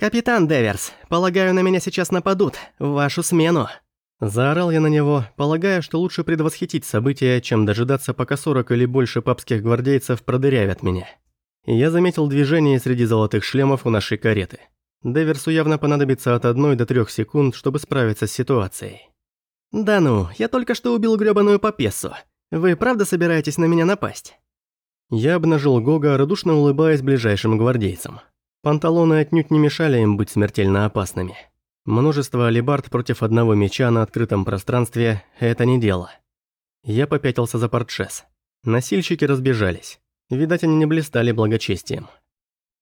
«Капитан Деверс, полагаю, на меня сейчас нападут, в вашу смену». Заорал я на него, полагая, что лучше предвосхитить события, чем дожидаться, пока 40 или больше папских гвардейцев продырявят меня. Я заметил движение среди золотых шлемов у нашей кареты. Деверсу явно понадобится от одной до трех секунд, чтобы справиться с ситуацией. «Да ну, я только что убил грёбаную попессу. Вы правда собираетесь на меня напасть?» Я обнажил Гога, радушно улыбаясь ближайшим гвардейцам. Панталоны отнюдь не мешали им быть смертельно опасными. Множество алибард против одного меча на открытом пространстве – это не дело. Я попятился за портшес. Носильщики разбежались. Видать, они не блистали благочестием.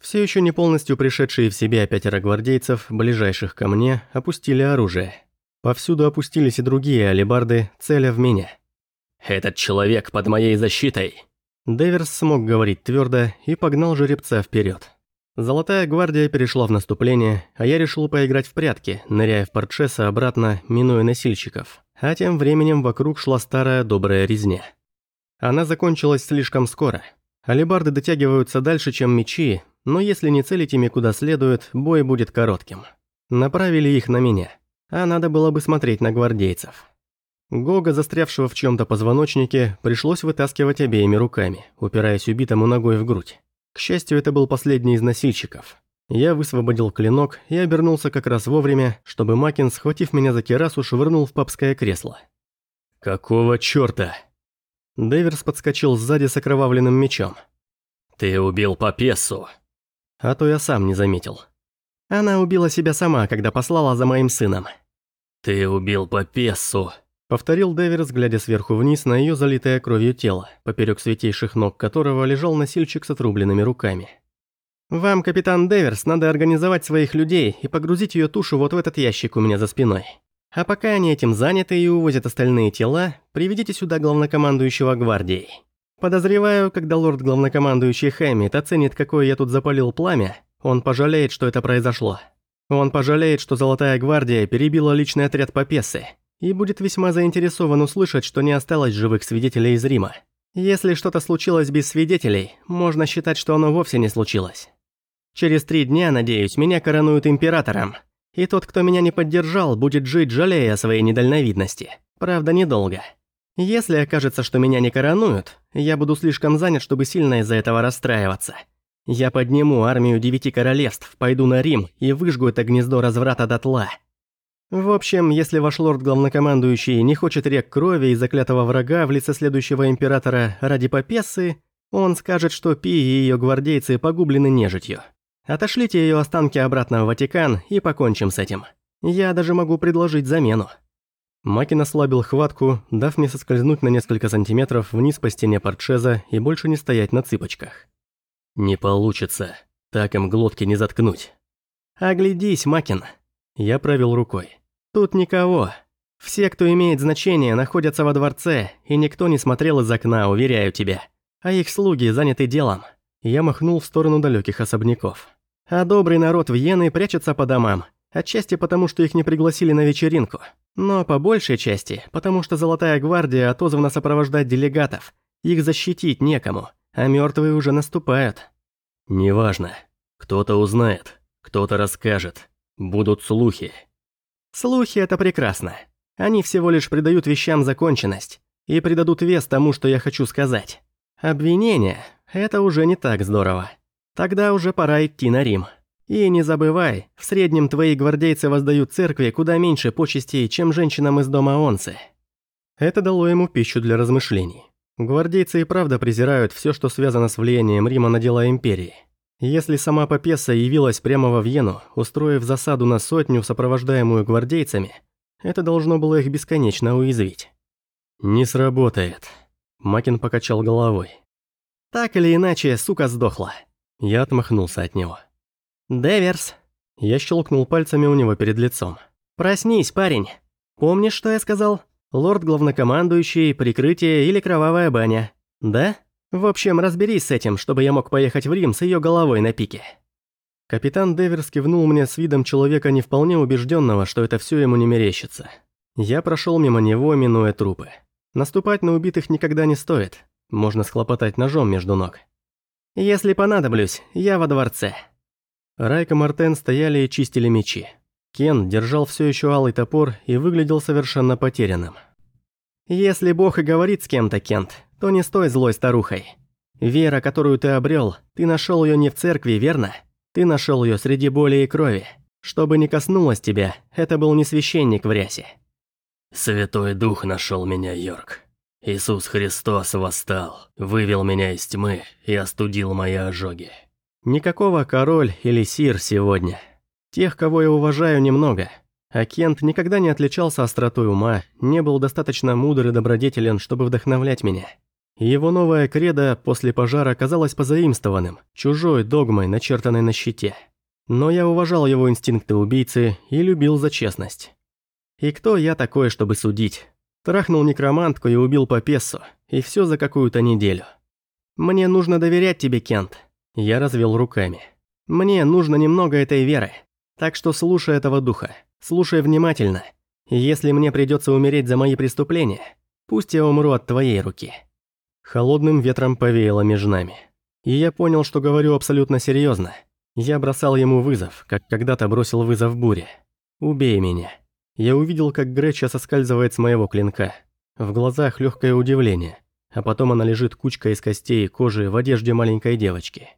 Все еще не полностью пришедшие в себя пятеро гвардейцев, ближайших ко мне, опустили оружие. Повсюду опустились и другие алибарды, целя в меня. «Этот человек под моей защитой!» Деверс смог говорить твердо и погнал жеребца вперед. Золотая гвардия перешла в наступление, а я решил поиграть в прятки, ныряя в портшеса обратно, минуя носильщиков. А тем временем вокруг шла старая добрая резня. Она закончилась слишком скоро. Алибарды дотягиваются дальше, чем мечи, но если не целить ими куда следует, бой будет коротким. Направили их на меня, а надо было бы смотреть на гвардейцев. Гога, застрявшего в чем-то позвоночнике, пришлось вытаскивать обеими руками, упираясь убитому ногой в грудь. К счастью, это был последний из носильщиков. Я высвободил клинок и обернулся как раз вовремя, чтобы Макин, схватив меня за керасу, швырнул в папское кресло. «Какого чёрта?» Дэверс подскочил сзади с окровавленным мечом. «Ты убил Папессу!» А то я сам не заметил. Она убила себя сама, когда послала за моим сыном. «Ты убил Папессу!» Повторил Дэверс, глядя сверху вниз на ее залитое кровью тело, поперек святейших ног которого лежал носильщик с отрубленными руками. «Вам, капитан Дэверс, надо организовать своих людей и погрузить ее тушу вот в этот ящик у меня за спиной. А пока они этим заняты и увозят остальные тела, приведите сюда главнокомандующего гвардией. Подозреваю, когда лорд-главнокомандующий Хэммит оценит, какое я тут запалил пламя, он пожалеет, что это произошло. Он пожалеет, что Золотая Гвардия перебила личный отряд Попесы, и будет весьма заинтересован услышать, что не осталось живых свидетелей из Рима. Если что-то случилось без свидетелей, можно считать, что оно вовсе не случилось. Через три дня, надеюсь, меня коронуют императором. И тот, кто меня не поддержал, будет жить, жалея о своей недальновидности. Правда, недолго. Если окажется, что меня не коронуют, я буду слишком занят, чтобы сильно из-за этого расстраиваться. Я подниму армию девяти королевств, пойду на Рим и выжгу это гнездо разврата дотла. В общем, если ваш лорд-главнокомандующий не хочет рек крови и заклятого врага в лице следующего императора ради попессы, он скажет, что Пи и ее гвардейцы погублены нежитью. Отошлите ее останки обратно в Ватикан и покончим с этим. Я даже могу предложить замену». Макин ослабил хватку, дав мне соскользнуть на несколько сантиметров вниз по стене портшеза и больше не стоять на цыпочках. «Не получится. Так им глотки не заткнуть». «Оглядись, Макин». Я провел рукой. Тут никого. Все, кто имеет значение, находятся во дворце, и никто не смотрел из окна, уверяю тебя. А их слуги заняты делом. Я махнул в сторону далеких особняков. А добрый народ Вены прячется по домам. Отчасти потому, что их не пригласили на вечеринку. Но по большей части, потому что Золотая Гвардия отозвана сопровождать делегатов. Их защитить некому, а мертвые уже наступают. Неважно. Кто-то узнает, кто-то расскажет. Будут слухи. Слухи – это прекрасно. Они всего лишь придают вещам законченность и придадут вес тому, что я хочу сказать. Обвинение – это уже не так здорово. Тогда уже пора идти на Рим. И не забывай, в среднем твои гвардейцы воздают церкви куда меньше почестей, чем женщинам из дома Онцы. Это дало ему пищу для размышлений. Гвардейцы и правда презирают все, что связано с влиянием Рима на дела империи. Если сама Попеса явилась прямо во Вену, устроив засаду на сотню, сопровождаемую гвардейцами, это должно было их бесконечно уязвить. «Не сработает», – Макин покачал головой. «Так или иначе, сука сдохла». Я отмахнулся от него. «Деверс». Я щелкнул пальцами у него перед лицом. «Проснись, парень. Помнишь, что я сказал? Лорд-главнокомандующий, прикрытие или кровавая баня. Да?» В общем, разберись с этим, чтобы я мог поехать в Рим с ее головой на пике». Капитан Деверс кивнул мне с видом человека не вполне убежденного, что это все ему не мерещится. Я прошел мимо него, минуя трупы. Наступать на убитых никогда не стоит. Можно схлопотать ножом между ног. «Если понадоблюсь, я во дворце». Райка Мартен стояли и чистили мечи. Кен держал все еще алый топор и выглядел совершенно потерянным. «Если Бог и говорит с кем-то, Кент, то не стой злой старухой. Вера, которую ты обрел, ты нашел ее не в церкви, верно? Ты нашел ее среди боли и крови. Чтобы не коснулось тебя, это был не священник в рясе». «Святой Дух нашел меня, Йорк. Иисус Христос восстал, вывел меня из тьмы и остудил мои ожоги». Никакого король или сир сегодня. Тех, кого я уважаю, немного. А Кент никогда не отличался остротой ума, не был достаточно мудр и добродетелен, чтобы вдохновлять меня. Его новая кредо после пожара казалось позаимствованным, чужой догмой, начертанной на щите. Но я уважал его инстинкты убийцы и любил за честность. И кто я такой, чтобы судить? Трахнул некромантку и убил по песу, и все за какую-то неделю. Мне нужно доверять тебе, Кент. Я развел руками. Мне нужно немного этой веры. Так что слушай этого духа. Слушай внимательно. Если мне придется умереть за мои преступления, пусть я умру от твоей руки. Холодным ветром повеяло между нами. И я понял, что говорю абсолютно серьезно. Я бросал ему вызов, как когда-то бросил вызов буре. «Убей меня». Я увидел, как Греча соскальзывает с моего клинка. В глазах легкое удивление, а потом она лежит кучка из костей и кожи в одежде маленькой девочки.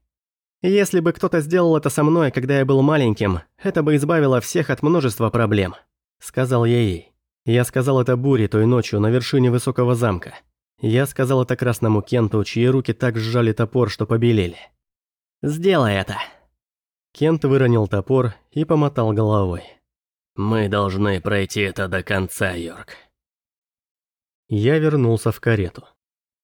Если бы кто-то сделал это со мной, когда я был маленьким, это бы избавило всех от множества проблем», — сказал я ей. Я сказал это Буре той ночью на вершине высокого замка. Я сказал это красному Кенту, чьи руки так сжали топор, что побелели. «Сделай это!» Кент выронил топор и помотал головой. «Мы должны пройти это до конца, Йорк». Я вернулся в карету.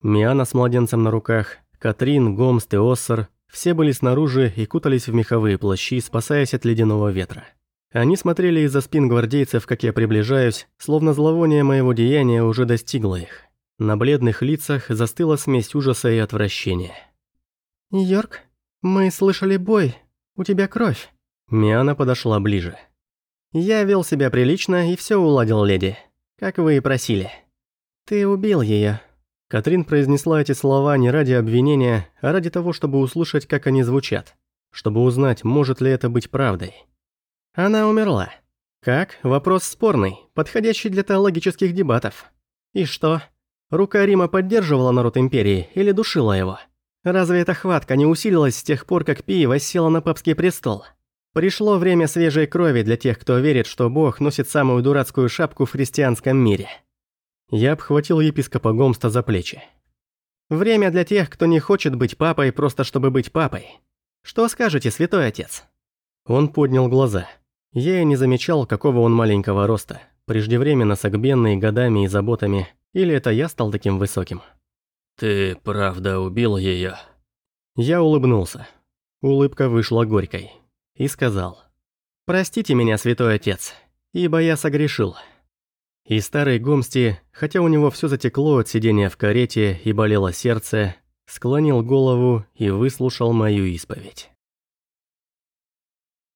Миана с младенцем на руках, Катрин, Гомст и Оссор все были снаружи и кутались в меховые плащи, спасаясь от ледяного ветра. Они смотрели из-за спин гвардейцев, как я приближаюсь, словно зловоние моего деяния уже достигло их. На бледных лицах застыла смесь ужаса и отвращения. «Йорк, мы слышали бой. У тебя кровь». Миана подошла ближе. «Я вел себя прилично и все уладил, леди. Как вы и просили. Ты убил ее. Катрин произнесла эти слова не ради обвинения, а ради того, чтобы услышать, как они звучат. Чтобы узнать, может ли это быть правдой. Она умерла. Как? Вопрос спорный, подходящий для теологических дебатов. И что? Рука Рима поддерживала народ Империи или душила его? Разве эта хватка не усилилась с тех пор, как Пи воссела на папский престол? Пришло время свежей крови для тех, кто верит, что Бог носит самую дурацкую шапку в христианском мире. Я обхватил епископа Гомста за плечи. «Время для тех, кто не хочет быть папой, просто чтобы быть папой. Что скажете, святой отец?» Он поднял глаза. Я и не замечал, какого он маленького роста, преждевременно согбенный годами и заботами, или это я стал таким высоким. «Ты правда убил ее? Я улыбнулся. Улыбка вышла горькой. И сказал. «Простите меня, святой отец, ибо я согрешил». И старый Гомсти, хотя у него все затекло от сидения в карете и болело сердце, склонил голову и выслушал мою исповедь.